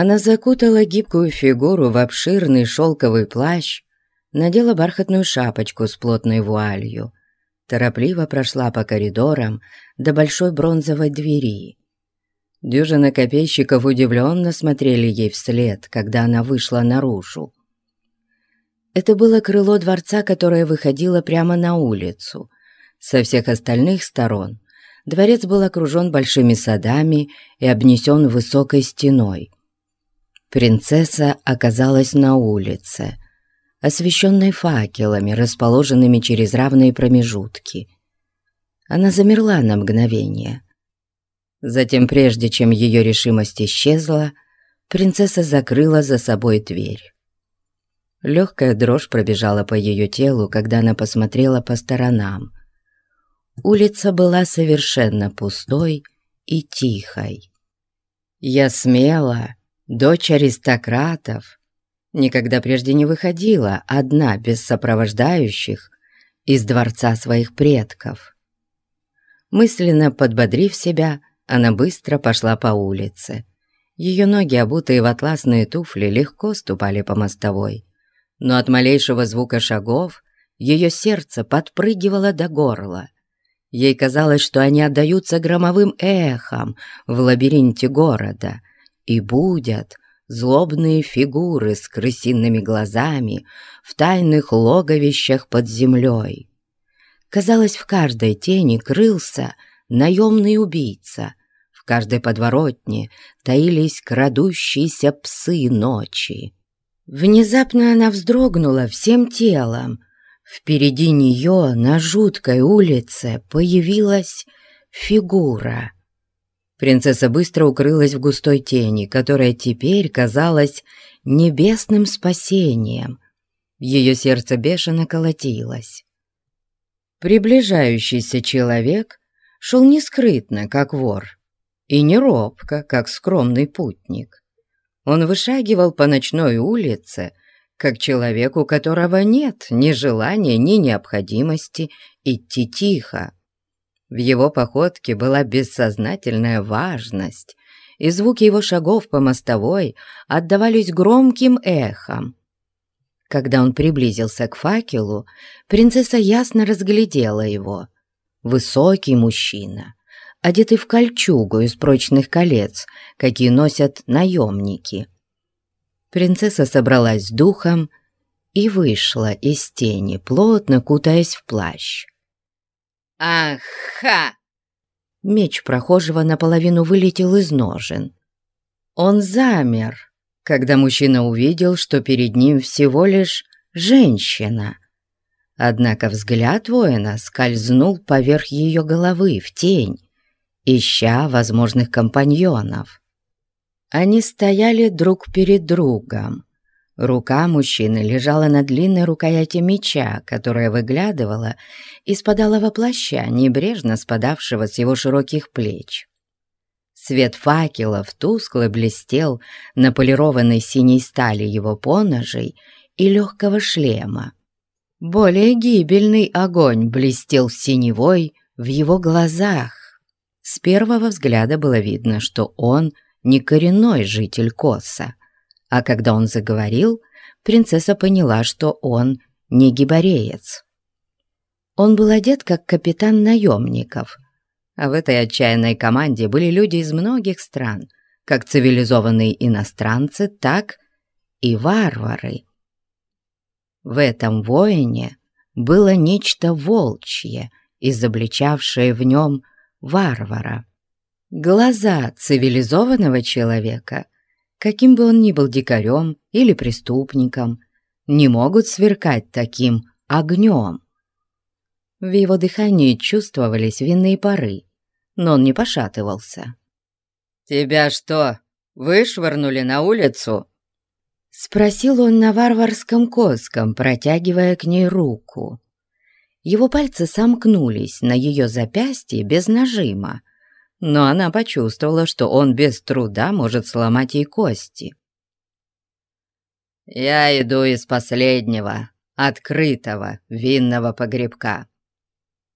Она закутала гибкую фигуру в обширный шелковый плащ, надела бархатную шапочку с плотной вуалью, торопливо прошла по коридорам до большой бронзовой двери. Дюжина копейщиков удивленно смотрели ей вслед, когда она вышла наружу. Это было крыло дворца, которое выходило прямо на улицу. Со всех остальных сторон дворец был окружен большими садами и обнесен высокой стеной. Принцесса оказалась на улице, освещенной факелами, расположенными через равные промежутки. Она замерла на мгновение. Затем, прежде чем ее решимость исчезла, принцесса закрыла за собой дверь. Легкая дрожь пробежала по ее телу, когда она посмотрела по сторонам. Улица была совершенно пустой и тихой. Я смела, дочь аристократов, никогда прежде не выходила одна без сопровождающих из дворца своих предков. Мысленно подбодрив себя, она быстро пошла по улице. Ее ноги, обутые в атласные туфли, легко ступали по мостовой но от малейшего звука шагов ее сердце подпрыгивало до горла. Ей казалось, что они отдаются громовым эхом в лабиринте города и будят злобные фигуры с крысиными глазами в тайных логовищах под землей. Казалось, в каждой тени крылся наемный убийца, в каждой подворотне таились крадущиеся псы ночи. Внезапно она вздрогнула всем телом. Впереди нее на жуткой улице появилась фигура. Принцесса быстро укрылась в густой тени, которая теперь казалась небесным спасением. Ее сердце бешено колотилось. Приближающийся человек шел не скрытно, как вор, и не робко, как скромный путник. Он вышагивал по ночной улице, как человек, у которого нет ни желания, ни необходимости идти тихо. В его походке была бессознательная важность, и звуки его шагов по мостовой отдавались громким эхом. Когда он приблизился к факелу, принцесса ясно разглядела его. Высокий мужчина, одетый в кольчугу из прочных колец, какие носят наемники. Принцесса собралась с духом и вышла из тени, плотно кутаясь в плащ. «Ага!» Меч прохожего наполовину вылетел из ножен. Он замер, когда мужчина увидел, что перед ним всего лишь женщина. Однако взгляд воина скользнул поверх ее головы в тень, ища возможных компаньонов. Они стояли друг перед другом. Рука мужчины лежала на длинной рукояти меча, которая выглядывала из-под алого плаща, небрежно спадавшего с его широких плеч. Свет факелов тускло блестел на полированной синей стали его поножей и легкого шлема. Более гибельный огонь блестел синевой в его глазах. С первого взгляда было видно, что он не коренной житель Коса, а когда он заговорил, принцесса поняла, что он не гибареец. Он был одет как капитан наемников, а в этой отчаянной команде были люди из многих стран, как цивилизованные иностранцы, так и варвары. В этом воине было нечто волчье, изобличавшее в нем варвара. Глаза цивилизованного человека, каким бы он ни был дикарем или преступником, не могут сверкать таким огнем. В его дыхании чувствовались винные пары, но он не пошатывался. «Тебя что, вышвырнули на улицу?» Спросил он на варварском коском, протягивая к ней руку. Его пальцы сомкнулись на ее запястье без нажима, но она почувствовала, что он без труда может сломать ей кости. «Я иду из последнего, открытого винного погребка.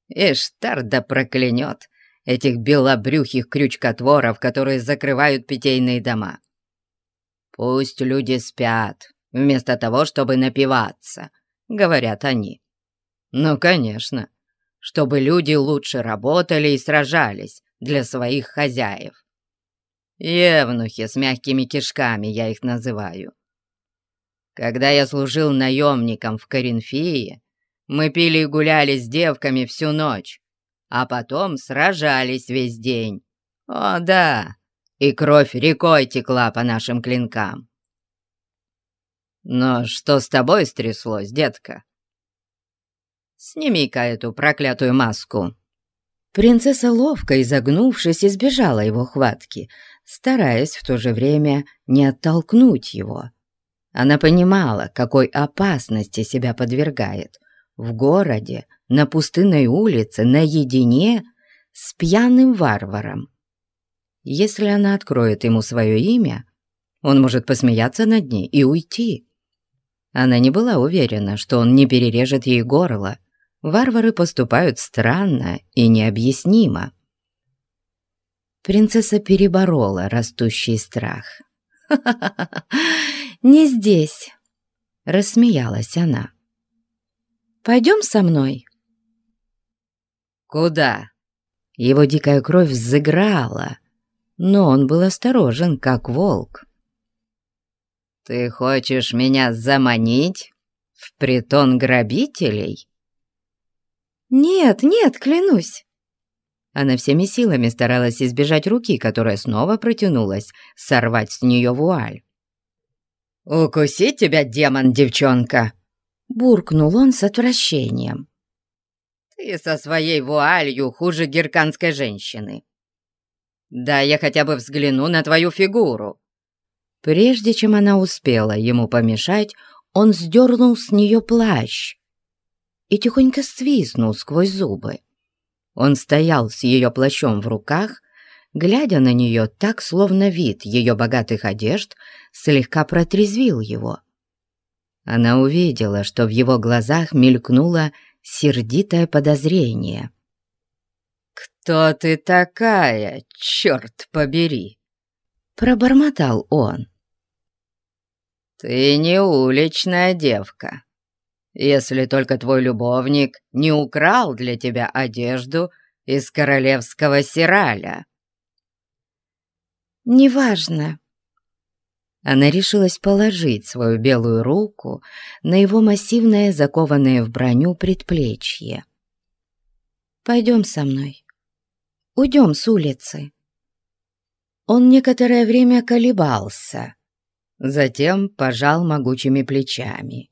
Иштар да проклянет этих белобрюхих крючкотворов, которые закрывают питейные дома. «Пусть люди спят, вместо того, чтобы напиваться», — говорят они. «Ну, конечно, чтобы люди лучше работали и сражались для своих хозяев. Евнухи с мягкими кишками я их называю. Когда я служил наемником в Коринфии, мы пили и гуляли с девками всю ночь, а потом сражались весь день. О, да, и кровь рекой текла по нашим клинкам. Но что с тобой стряслось, детка? Сними-ка эту проклятую маску. Принцесса, ловко изогнувшись, избежала его хватки, стараясь в то же время не оттолкнуть его. Она понимала, какой опасности себя подвергает. В городе, на пустынной улице, наедине с пьяным варваром. Если она откроет ему свое имя, он может посмеяться над ней и уйти. Она не была уверена, что он не перережет ей горло. Варвары поступают странно и необъяснимо. Принцесса переборола растущий страх. «Ха-ха-ха! Не здесь!» — рассмеялась она. «Пойдем со мной?» «Куда?» Его дикая кровь взыграла, но он был осторожен, как волк. «Ты хочешь меня заманить в притон грабителей?» «Нет, нет, клянусь!» Она всеми силами старалась избежать руки, которая снова протянулась, сорвать с нее вуаль. «Укусить тебя, демон, девчонка!» Буркнул он с отвращением. «Ты со своей вуалью хуже герканской женщины. Да я хотя бы взгляну на твою фигуру!» Прежде чем она успела ему помешать, он сдернул с нее плащ и тихонько свистнул сквозь зубы. Он стоял с ее плащом в руках, глядя на нее так, словно вид ее богатых одежд слегка протрезвил его. Она увидела, что в его глазах мелькнуло сердитое подозрение. «Кто ты такая, черт побери?» Пробормотал он. «Ты не уличная девка, если только твой любовник не украл для тебя одежду из королевского сираля». «Неважно». Она решилась положить свою белую руку на его массивное, закованное в броню предплечье. «Пойдем со мной. Уйдем с улицы». Он некоторое время колебался, затем пожал могучими плечами.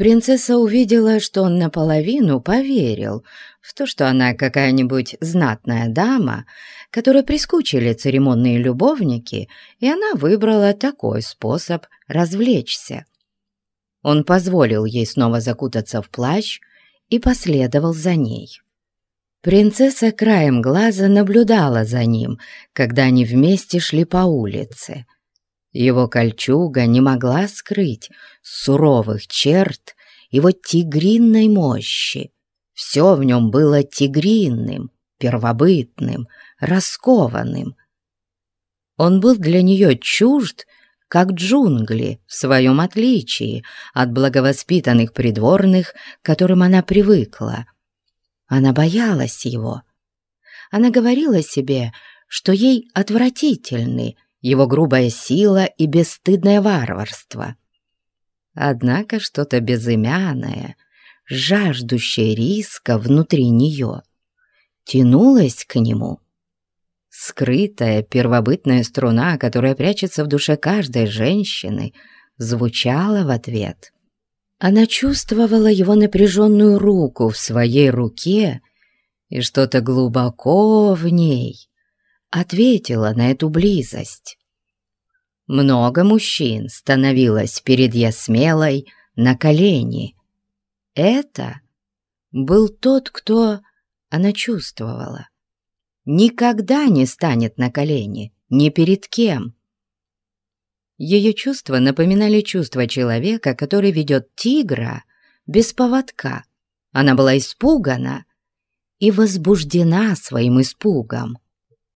Принцесса увидела, что он наполовину поверил в то, что она какая-нибудь знатная дама, которой прискучили церемонные любовники, и она выбрала такой способ развлечься. Он позволил ей снова закутаться в плащ и последовал за ней. Принцесса краем глаза наблюдала за ним, когда они вместе шли по улице — его кольчуга не могла скрыть суровых черт его тигринной мощи. Все в нем было тигринным, первобытным, раскованным. Он был для нее чужд, как джунгли, в своем отличии от благовоспитанных придворных, к которым она привыкла. Она боялась его. Она говорила себе, что ей отвратительны — его грубая сила и бесстыдное варварство. Однако что-то безымянное, жаждущее риска внутри нее, тянулось к нему. Скрытая первобытная струна, которая прячется в душе каждой женщины, звучала в ответ. Она чувствовала его напряженную руку в своей руке, и что-то глубоко в ней ответила на эту близость. Много мужчин становилось перед Ясмелой на колени. Это был тот, кто, она чувствовала, никогда не станет на колени, ни перед кем. Ее чувства напоминали чувства человека, который ведет тигра без поводка. Она была испугана и возбуждена своим испугом.